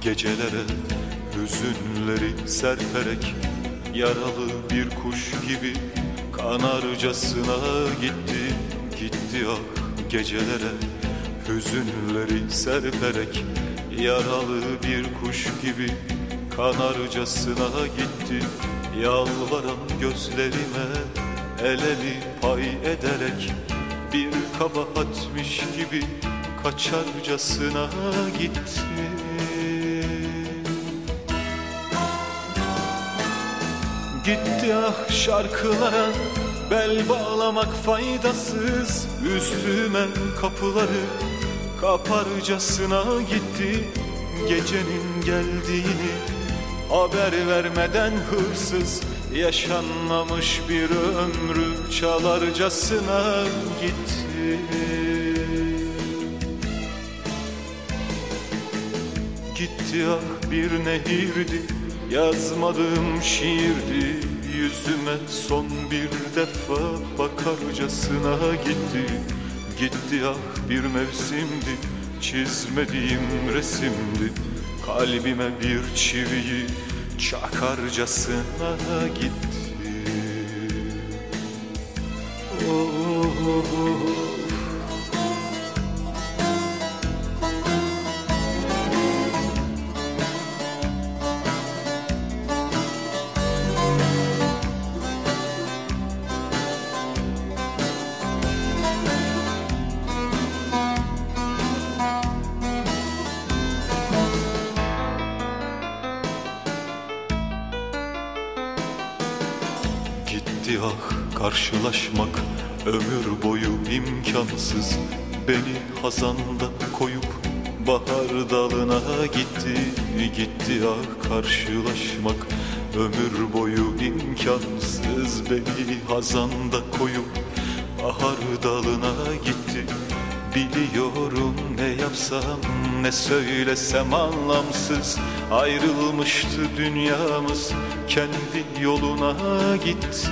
gecelere Hüzünleri serperek. Yaralı bir kuş gibi Kanarcasına gitti Gitti ah gecelere Hüzünleri serperek. Yaralı bir kuş gibi Kanarcasına gitti Yalvaran gözlerime Elemi pay ederek. Bir kabahatmiş gibi Kaçarcasına gitti Gitti ah şarkılara Bel bağlamak faydasız. Üstüme kapıları Kaparcasına gitti. Gecenin geldiğini Haber vermeden hırsız Yaşanmamış bir ömrü Çalarcasına gitti Gitti ah bir nehirdi. Yazmadığım şiirdi Yüzüme son bir defa bakarcasına gitti. Gitti ah bir mevsimdi Çizmediğim resimdi. Kalbime bir çiviyi Çakarcasına gitti Ah karşılaşmak ömür boyu imkansız. Beni hazanda koyup bahar dalına gitti Gitti ah karşılaşmak. Ömür boyu imkansız. Beni hazanda koyup bahar dalına gitti Biliyorum ne yapsam ne söylesem anlamsız. Ayrılmıştı dünyamız kendi yoluna gitti.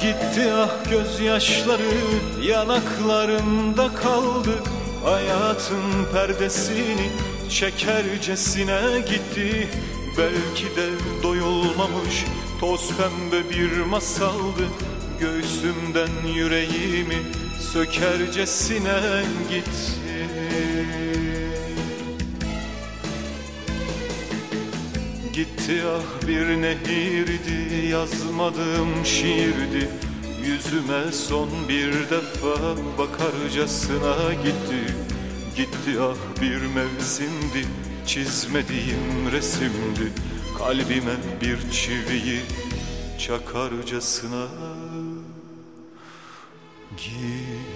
Gitti ah gözyaşları yanaklarımda kaldı. Hayatın perdesini çekercesine gitti. Belki de doyulmamış toz pembe bir masaldı. Göğsümden yüreğimi sökercesine gitti Gitti ah bir nehirdi yazmadığım şiirdi. Yüzüme son bir defa bakarcasına gitti. Gitti ah bir mevsimdi çizmediğim resimdi Kalbime bir çiviyi çakarcasına gitti